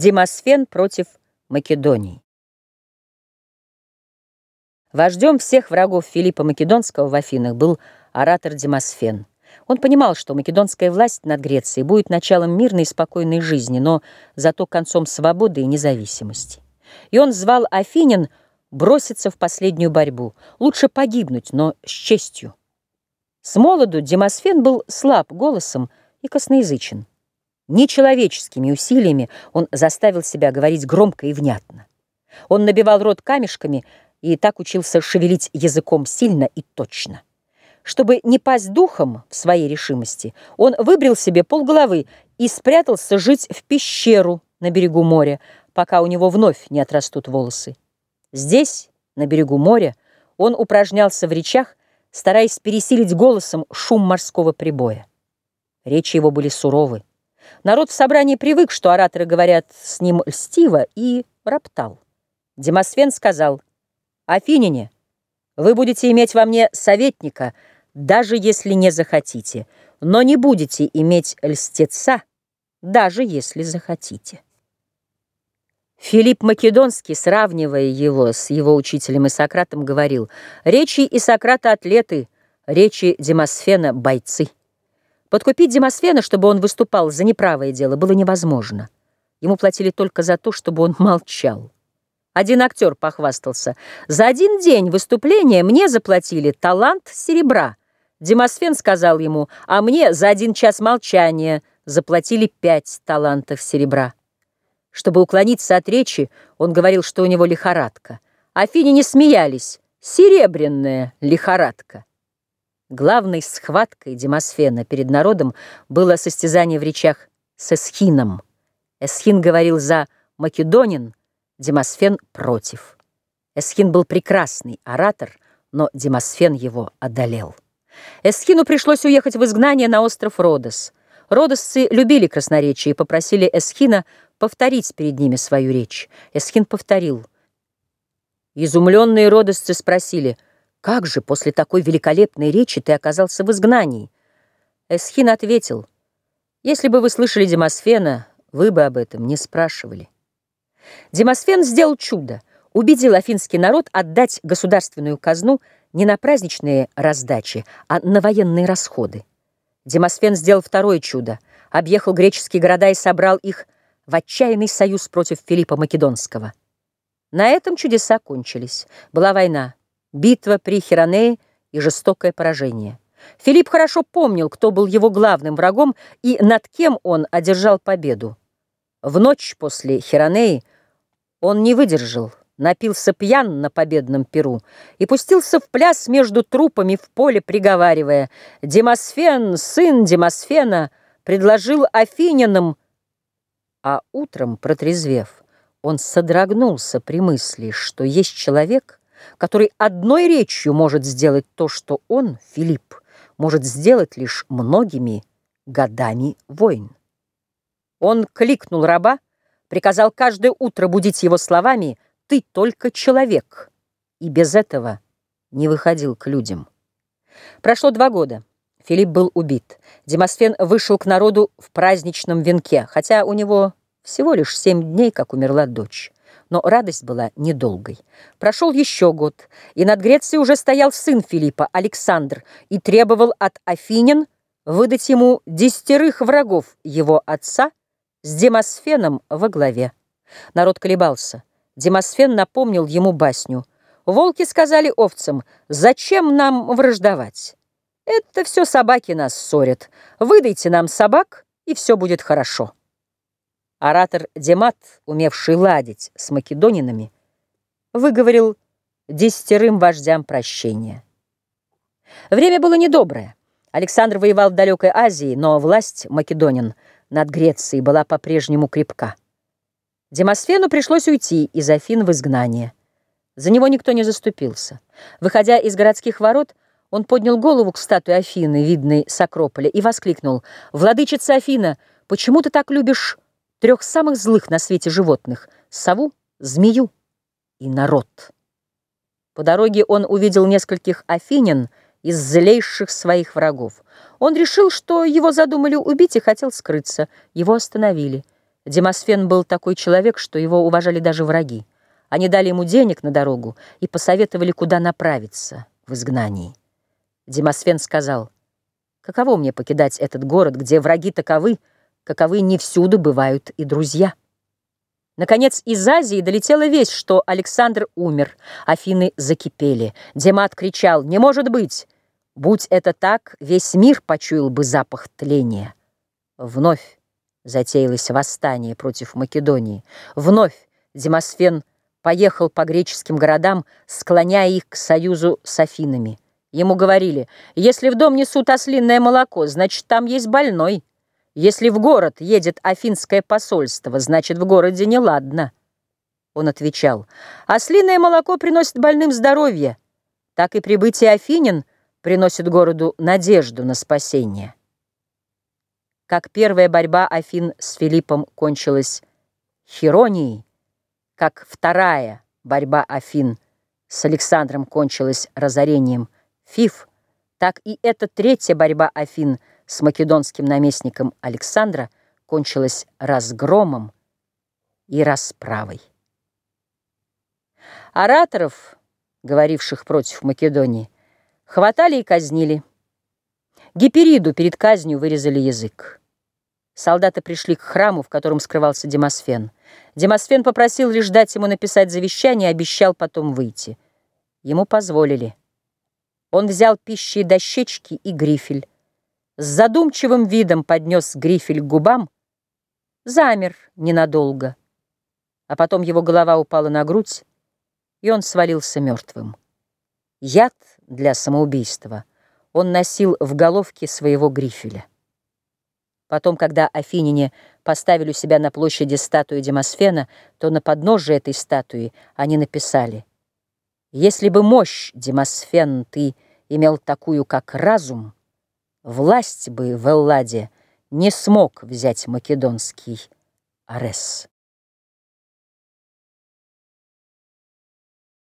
Демосфен против Македонии. Вождем всех врагов Филиппа Македонского в Афинах был оратор Демосфен. Он понимал, что македонская власть над Грецией будет началом мирной и спокойной жизни, но зато концом свободы и независимости. И он звал Афинин броситься в последнюю борьбу. Лучше погибнуть, но с честью. С молоду Демосфен был слаб голосом и косноязычен. Нечеловеческими усилиями он заставил себя говорить громко и внятно. Он набивал рот камешками и так учился шевелить языком сильно и точно. Чтобы не пасть духом в своей решимости, он выбрил себе полголовы и спрятался жить в пещеру на берегу моря, пока у него вновь не отрастут волосы. Здесь, на берегу моря, он упражнялся в речах, стараясь пересилить голосом шум морского прибоя. Речи его были суровы. Народ в собрании привык, что ораторы говорят с ним льстиво, и роптал. Демосфен сказал, «Афиняне, вы будете иметь во мне советника, даже если не захотите, но не будете иметь льстеца, даже если захотите». Филипп Македонский, сравнивая его с его учителем Исократом, говорил, «Речи Исократа – атлеты, речи Демосфена – бойцы». Подкупить Демосфена, чтобы он выступал за неправое дело, было невозможно. Ему платили только за то, чтобы он молчал. Один актер похвастался. «За один день выступления мне заплатили талант серебра». Демосфен сказал ему, «А мне за один час молчания заплатили пять талантов серебра». Чтобы уклониться от речи, он говорил, что у него лихорадка. Афине не смеялись. Серебряная лихорадка. Главной схваткой Демосфена перед народом было состязание в речах с Эсхином. Эсхин говорил за Македонин, Демосфен против. Эсхин был прекрасный оратор, но Демосфен его одолел. Эсхину пришлось уехать в изгнание на остров Родос. Родосцы любили красноречие и попросили Эсхина повторить перед ними свою речь. Эсхин повторил. Изумленные родосцы спросили, «Как же после такой великолепной речи ты оказался в изгнании?» Эсхин ответил, «Если бы вы слышали Демосфена, вы бы об этом не спрашивали». Демосфен сделал чудо, убедил афинский народ отдать государственную казну не на праздничные раздачи, а на военные расходы. Демосфен сделал второе чудо, объехал греческие города и собрал их в отчаянный союз против Филиппа Македонского. На этом чудеса кончились. Была война, битва при Хиронее и жестокое поражение. Филипп хорошо помнил, кто был его главным врагом и над кем он одержал победу. В ночь после Хиронеи он не выдержал, напился пьян на победном перу и пустился в пляс между трупами в поле, приговаривая «Демосфен, сын Демосфена, предложил афинянам а утром, протрезвев, он содрогнулся при мысли, что есть человек, который одной речью может сделать то, что он, Филипп, может сделать лишь многими годами войн. Он кликнул раба, приказал каждое утро будить его словами «Ты только человек», и без этого не выходил к людям. Прошло два года. Филипп был убит. Демосфен вышел к народу в праздничном венке, хотя у него всего лишь семь дней, как умерла дочь. Но радость была недолгой. Прошел еще год, и над Грецией уже стоял сын Филиппа, Александр, и требовал от Афинин выдать ему десятерых врагов его отца с Демосфеном во главе. Народ колебался. Демосфен напомнил ему басню. Волки сказали овцам, зачем нам враждовать? Это все собаки нас ссорят. Выдайте нам собак, и все будет хорошо. Оратор Демат, умевший ладить с македонинами, выговорил десятерым вождям прощения. Время было недоброе. Александр воевал в далекой Азии, но власть македонин над Грецией была по-прежнему крепка. Демосфену пришлось уйти из Афин в изгнание. За него никто не заступился. Выходя из городских ворот, он поднял голову к статуе Афины, видной с Акрополя, и воскликнул. «Владычица Афина, почему ты так любишь трех самых злых на свете животных — сову, змею и народ?» По дороге он увидел нескольких афинин из злейших своих врагов. Он решил, что его задумали убить и хотел скрыться. Его остановили. Демосфен был такой человек, что его уважали даже враги. Они дали ему денег на дорогу и посоветовали, куда направиться в изгнании. Демосфен сказал, «Каково мне покидать этот город, где враги таковы, каковы не всюду бывают и друзья?» Наконец, из Азии долетела весть, что Александр умер, Афины закипели. Демат кричал «Не может быть!» Будь это так, весь мир почуял бы запах тления. Вновь затеялось восстание против Македонии. Вновь Демосфен поехал по греческим городам, склоняя их к союзу с Афинами. Ему говорили, если в дом несут ослинное молоко, значит, там есть больной. Если в город едет афинское посольство, значит, в городе неладно. Он отвечал, ослиное молоко приносит больным здоровье. Так и прибытие афинин приносит городу надежду на спасение. Как первая борьба Афин с Филиппом кончилась хиронией, как вторая борьба Афин с Александром кончилась разорением Фиф, так и эта третья борьба Афин с македонским наместником Александра кончилась разгромом и расправой. Ораторов, говоривших против Македонии, хватали и казнили. Гипериду перед казнью вырезали язык. Солдаты пришли к храму, в котором скрывался Демосфен. Демосфен попросил лишь дать ему написать завещание обещал потом выйти. Ему позволили. Он взял пищи и дощечки и грифель. С задумчивым видом поднес грифель к губам, замер ненадолго. А потом его голова упала на грудь, и он свалился мертвым. Яд для самоубийства он носил в головке своего грифеля. Потом, когда афиняне поставили у себя на площади статую Демосфена, то на подножие этой статуи они написали «Если бы мощь, Демосфен, ты имел такую, как разум, власть бы в Элладе не смог взять македонский Арес».